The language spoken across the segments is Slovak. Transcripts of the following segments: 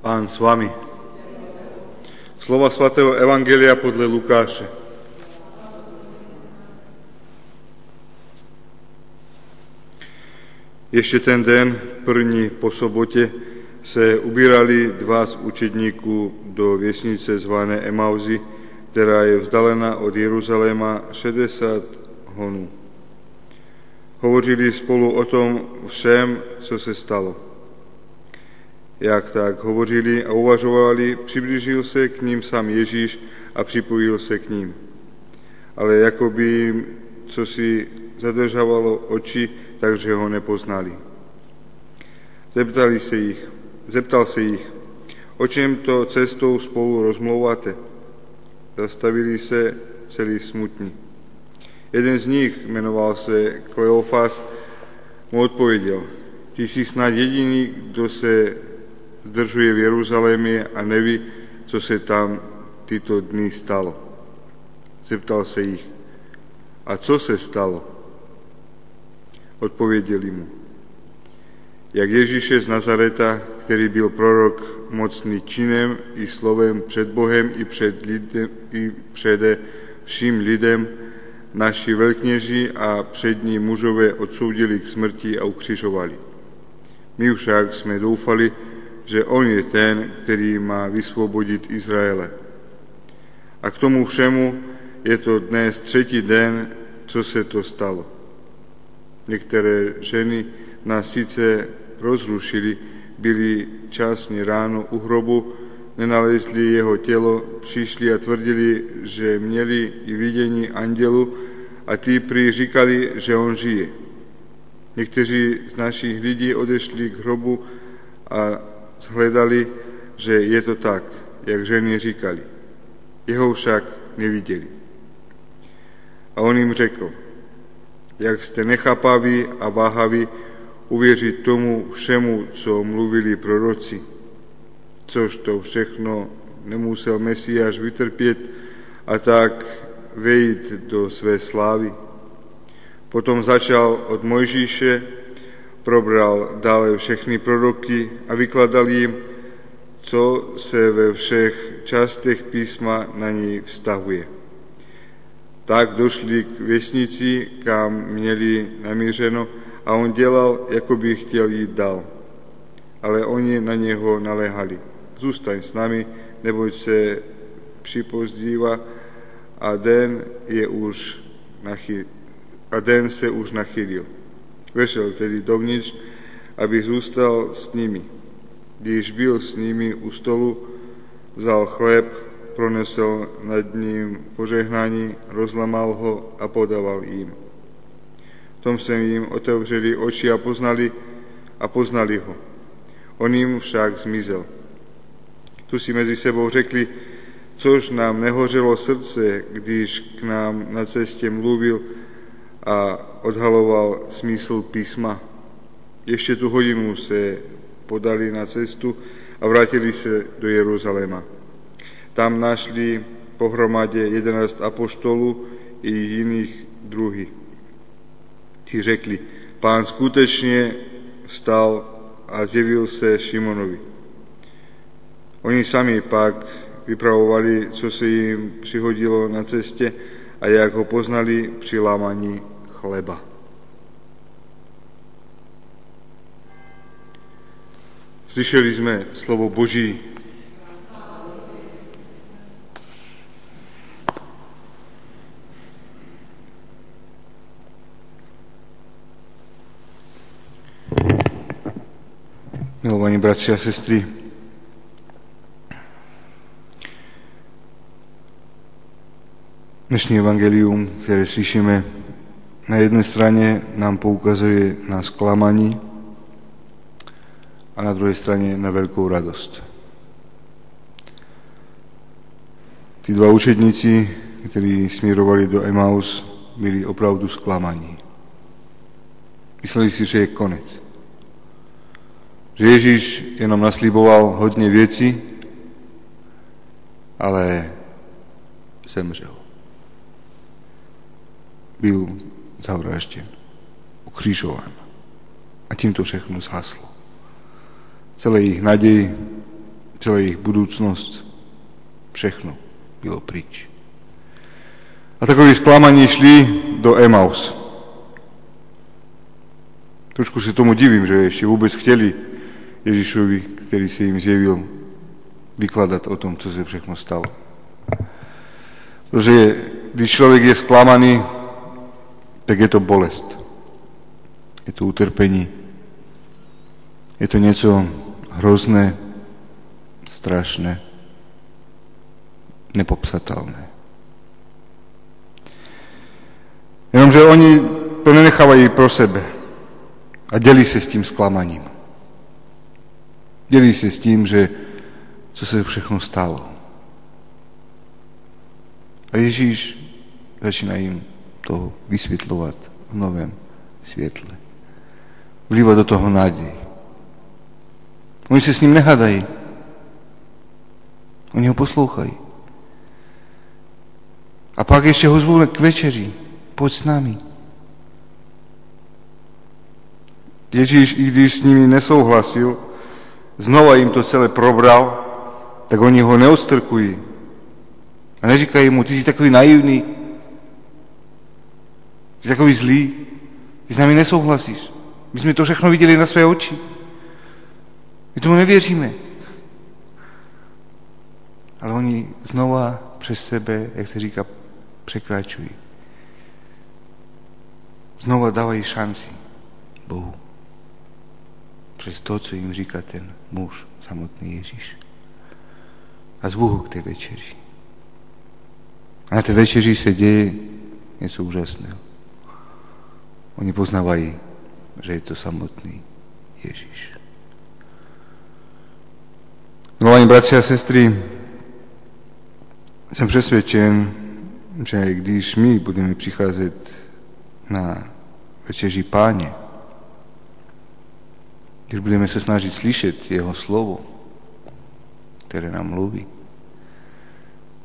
Pán s vami. Slova svatého Evangelia podle Lukáše. Ještě ten den, první po sobotě, se ubírali dva z učedníků do věsnice zvané Emauzy, která je vzdalena od Jeruzaléma 60 honů. Hovořili spolu o tom všem, co se stalo. Jak tak hovořili a uvažovali, přiblížil se k ním sám Ježíš a připojil se k ním. Ale jako by jim co si zadržavalo oči, takže ho nepoznali. Zeptali se jich, zeptal se jich, o čem to cestou spolu rozmlouváte. Zastavili se celý smutní. Jeden z nich, jmenoval se Kleofas, mu odpověděl, ty jsi snad jediný, kdo se zdržuje v Jeruzalémě a neví, co se tam tyto dny stalo. Zeptal se jich, a co se stalo? Odpověděli mu, jak Ježíše z Nazareta, který byl prorok mocný činem i slovem před Bohem i před, lidem, i přede vším lidem, naši velkněži a přední mužové odsoudili k smrti a ukřižovali. My však jsme doufali, že on je ten, který má vysvobodit Izraele. A k tomu všemu je to dnes třetí den, co se to stalo. Některé ženy nás sice rozrušili, byli časně ráno u hrobu, nenalezli jeho tělo, přišli a tvrdili, že měli i vidění andělu a prý říkali, že on žije. Někteří z našich lidí odešli k hrobu a shledali, že je to tak, jak ženy říkali. Jeho však neviděli. A on jim řekl, jak jste nechápaví a váhaví uvěřit tomu všemu, co mluvili proroci, což to všechno nemusel Mesiáš vytrpět a tak vejít do své slávy. Potom začal od Mojžíše, probral dále všechny proroky a vykladal jim, co se ve všech částech písma na ní vztahuje. Tak došli k vesnici, kam měli namířeno a on dělal, jako by chtěl jít dál. Ale oni na něho naléhali. Zůstaň s námi, neboť se připozdívá a den, je už nachyl, a den se už nachylil. Vešel tedy dovnitř, aby zůstal s nimi. Když byl s nimi u stolu, vzal chléb, pronesl nad ním požehnání, rozlamal ho a podával jim. Tom se jim otevřeli oči a poznali, a poznali ho. On jim však zmizel. Tu si mezi sebou řekli, což nám nehořelo srdce, když k nám na cestě mluvil a odhaloval smysl písma. Ještě tu hodinu se podali na cestu a vrátili se do Jeruzaléma. Tam našli pohromadě jedenáct apoštolů i jiných druhých. Ti řekli, pán skutečně vstal a zjevil se Šimonovi. Oni sami pak vypravovali, co se jim přihodilo na cestě a jak ho poznali při lámaní chleba. Slyšeli jsme slovo Boží. Milovaní bratři a sestry, dnešní evangelium, které slyšíme, na jedné straně nám poukazuje na zklamání a na druhé straně na velkou radost. Ty dva učedníci, kteří směrovali do Emaus, byli opravdu zklamaní. Mysleli si, že je konec. Že Ježíš jenom nasliboval hodně věcí, ale zemřel. Byl zavražděn, ukřižován. A tím to všechno zhaslo. Celé jejich naději, celá ich budúcnosť, všechno bylo pryč. A takoví sklamaní šli do Emaus. Trošku si tomu divím, že ešte vôbec chteli Ježišovi, ktorý sa im zjevil, vykladať o tom, co sa všechno stalo. Protože když človek je sklamaný, tak je to bolest. Je to utrpení. Je to niečo hrozné, strašné, nepopsatelné. Jenomže oni to nenechávají pro sebe a dělí se s tím sklamaním. Dělí se s tím, že co se všechno stalo. A Ježíš začíná to vysvětlovat v novém světle. Vlívat do toho nádej. Oni se s ním nehadají. Oni ho poslouchají. A pak ještě ho zvou k večeři. Pojď s námi. Ježíš, i když s nimi nesouhlasil, znova jim to celé probral, tak oni ho neodstrkují. A neříkají mu, ty jsi takový naivný, ty takový zlý, ty s námi nesouhlasíš. My jsme to všechno viděli na své oči. My tomu nevěříme. Ale oni znova přes sebe, jak se říká, překračují. Znova dávají šanci Bohu. Přes to, co jim říká ten muž, samotný Ježíš. A zvu ho k té večeři. A na té večeři se děje něco úžasného. Oni poznávají, že je to samotný Ježíš. Milovaní bratři a sestry, jsem přesvědčen, že když my budeme přicházet na večeři páně, když budeme se snažit slyšet jeho slovo, které nám mluví,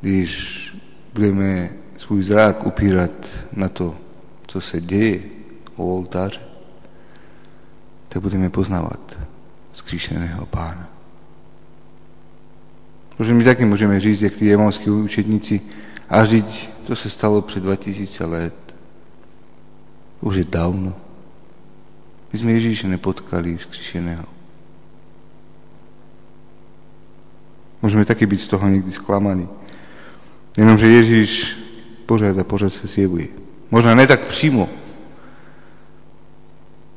když budeme svůj zrak upírat na to, co se děje u oltáře, tak budeme poznávat skříšeného pána. Protože my taky můžeme říct, jak ty jemovskí učedníci, a říct, to se stalo před 2000 let. Už je dávno. My sme Ježíše nepotkali vzkříšeného. Môžeme taky byť z toho niekdy sklamaní. Jenomže Ježíš pořád a pořád se zjevuje. Možná ne tak přímo,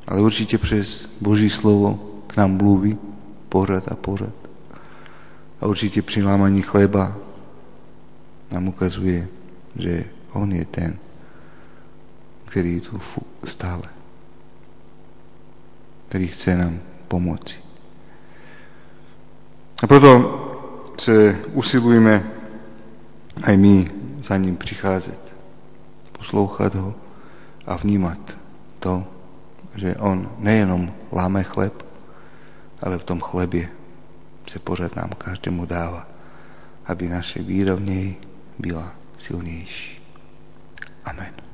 ale určitě přes Boží slovo k nám mluví pořád a pořád. A určitě při lámaní chleba nám ukazuje, že On je ten, který je tu stále, který chce nám pomoci. A proto se usilujeme aj my za ním přicházet, poslouchat ho a vnímat to, že on nejenom láme chleb, ale v tom chlebě se pořád nám každému dává, aby naše víra v něj byla silnější. Amen.